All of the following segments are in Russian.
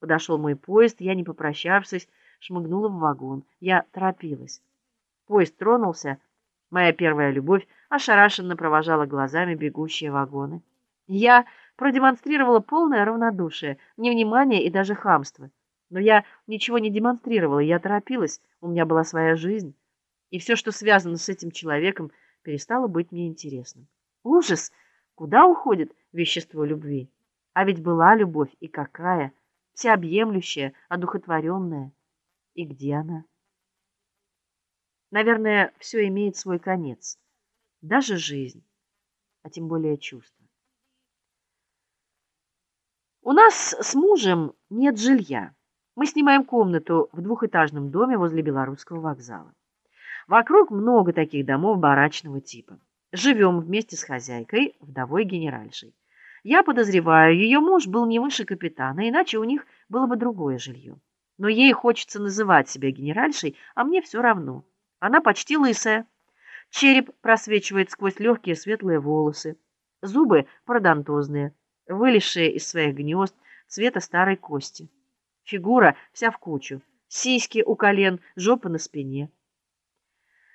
Подошел мой поезд, я, не попрощавшись, шмыгнула в вагон. Я торопилась. Поезд тронулся. Моя первая любовь ошарашенно провожала глазами бегущие вагоны. Я продемонстрировала полное равнодушие, невнимание и даже хамство. Но я ничего не демонстрировала, я торопилась, у меня была своя жизнь, и все, что связано с этим человеком, перестало быть мне интересным. Ужас! Куда уходит вещество любви? А ведь была любовь, и какая! Всеобъемлющая, одухотворенная. И где она? Наверное, все имеет свой конец. Даже жизнь, а тем более чувства. У нас с мужем нет жилья. Мы снимаем комнату в двухэтажном доме возле Белорусского вокзала. Вокруг много таких домов барачного типа. Живем вместе с хозяйкой, вдовой генеральшей. Я подозреваю, ее муж был не выше капитана, иначе у них было бы другое жилье. Но ей хочется называть себя генеральшей, а мне все равно. Она почти лысая. Череп просвечивает сквозь легкие светлые волосы. Зубы пародонтозные, вылезшие из своих гнезд цвета старой кости. Фигура вся в кучу. Сиськи у колен, жопа на спине.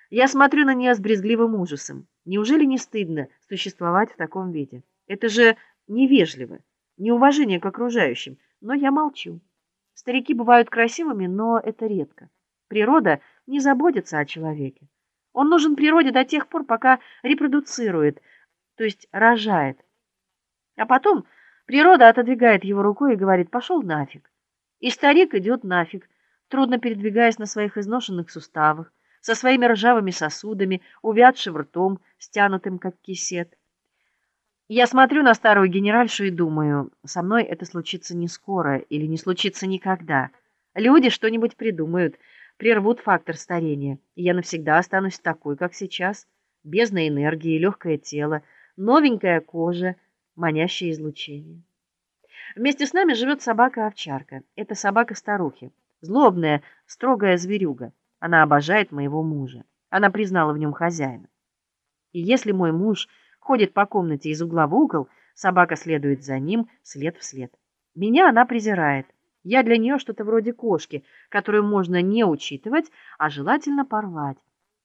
Я смотрю на нее с брезгливым ужасом. Неужели не стыдно существовать в таком виде? Это же невежливо, неуважение к окружающим, но я молчу. Старики бывают красивыми, но это редко. Природа не заботится о человеке. Он нужен природе до тех пор, пока репродуцирует, то есть рожает. А потом природа отодвигает его рукой и говорит «пошел нафиг». И старик идет нафиг, трудно передвигаясь на своих изношенных суставах, со своими ржавыми сосудами, увядшим ртом, стянутым как кисет. Я смотрю на старую генеральшу и думаю, со мной это случится не скоро или не случится никогда. Люди что-нибудь придумают, прервут фактор старения, и я навсегда останусь такой, как сейчас, бездна энергии, легкое тело, новенькая кожа, манящее излучение. Вместе с нами живет собака-овчарка. Это собака-старухи, злобная, строгая зверюга. Она обожает моего мужа. Она признала в нем хозяина. И если мой муж ходит по комнате из угла в угол, собака следует за ним след в след. Меня она презирает. Я для нее что-то вроде кошки, которую можно не учитывать, а желательно порвать.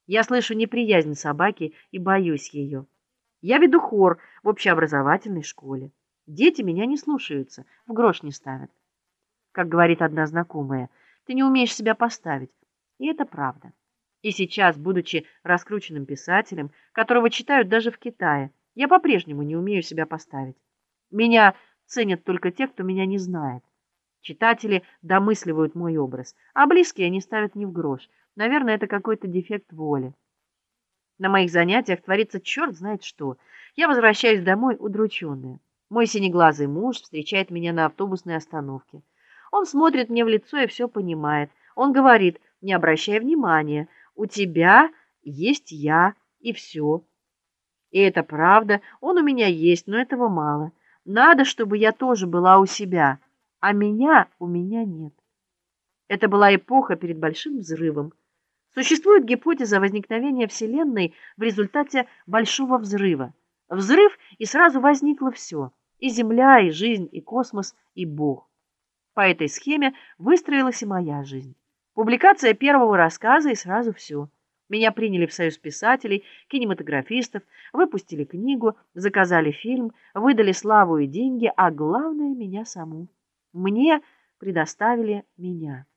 Я слышу неприязнь собаки и боюсь ее. Я веду хор в общеобразовательной школе. Дети меня не слушаются, в грош не ставят. Как говорит одна знакомая, ты не умеешь себя поставить. И это правда. И сейчас, будучи раскрученным писателем, которого читают даже в Китае, я по-прежнему не умею себя поставить. Меня ценят только те, кто меня не знает. Читатели домысливают мой образ, а близкие не ставят ни в грош. Наверное, это какой-то дефект воли. На моих занятиях творится черт знает что. Я возвращаюсь домой удрученная. Мой синеглазый муж встречает меня на автобусной остановке. Он смотрит мне в лицо и все понимает. Он говорит, не обращай внимания, у тебя есть я, и все. И это правда, он у меня есть, но этого мало. Надо, чтобы я тоже была у себя, а меня у меня нет. Это была эпоха перед большим взрывом. Существует гипотеза возникновения Вселенной в результате большого взрыва. Взрыв, и сразу возникло все: и Земля, и жизнь, и космос, и Бог. По этой схеме выстроилась и моя жизнь. Публикация первого рассказа и сразу все. Меня приняли в союз писателей, кинематографистов, выпустили книгу, заказали фильм, выдали славу и деньги, а главное меня саму. Мне предоставили меня.